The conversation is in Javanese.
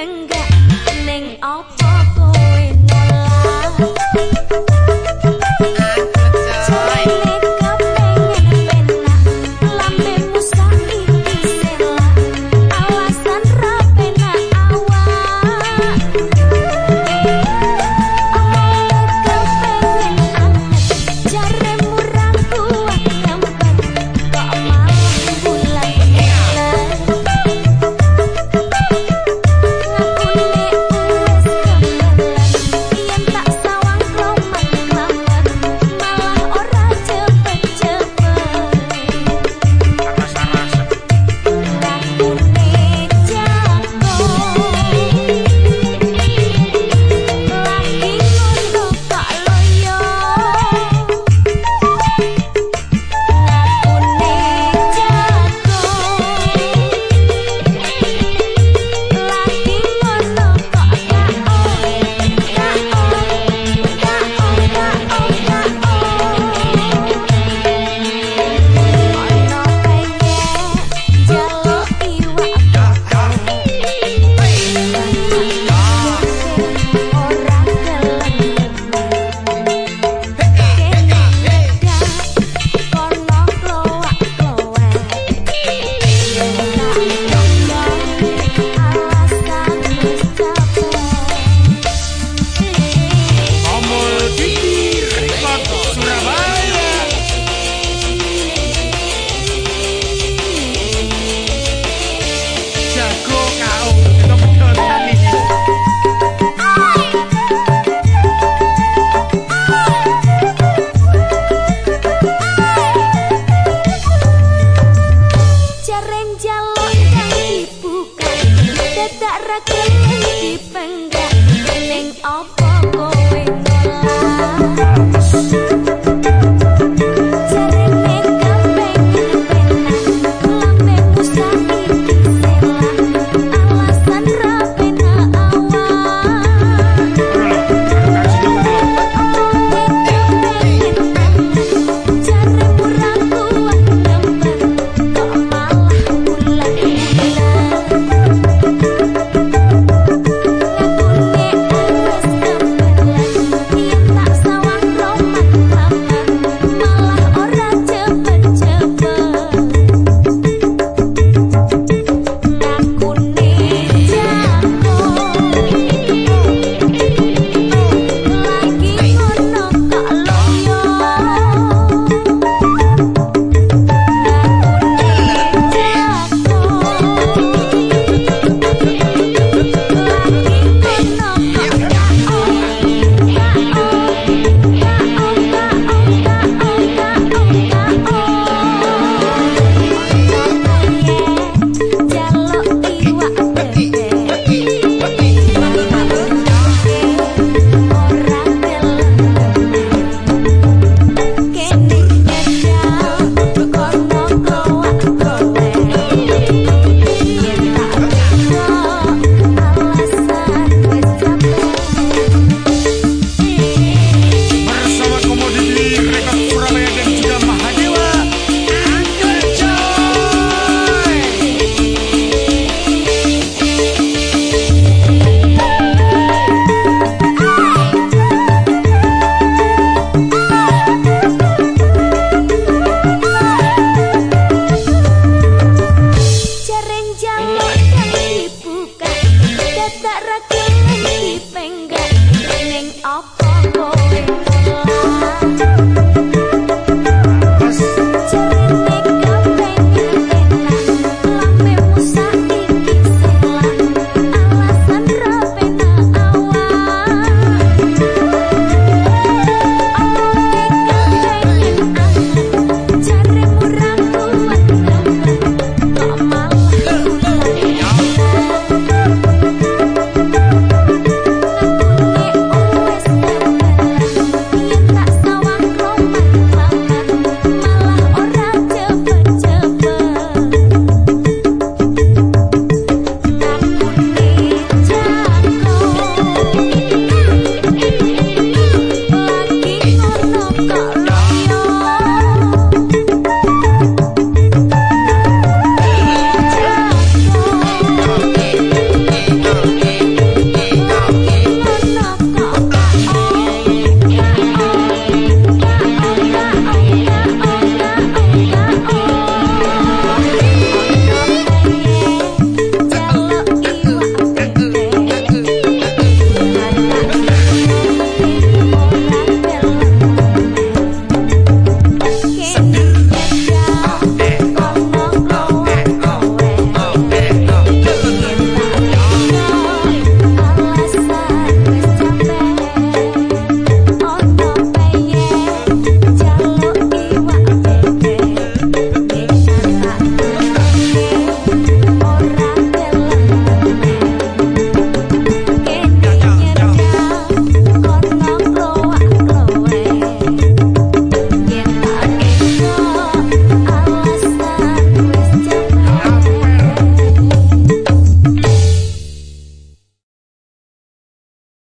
தங்கள் ora kene dipeng tak ragu lagi pengen ning apa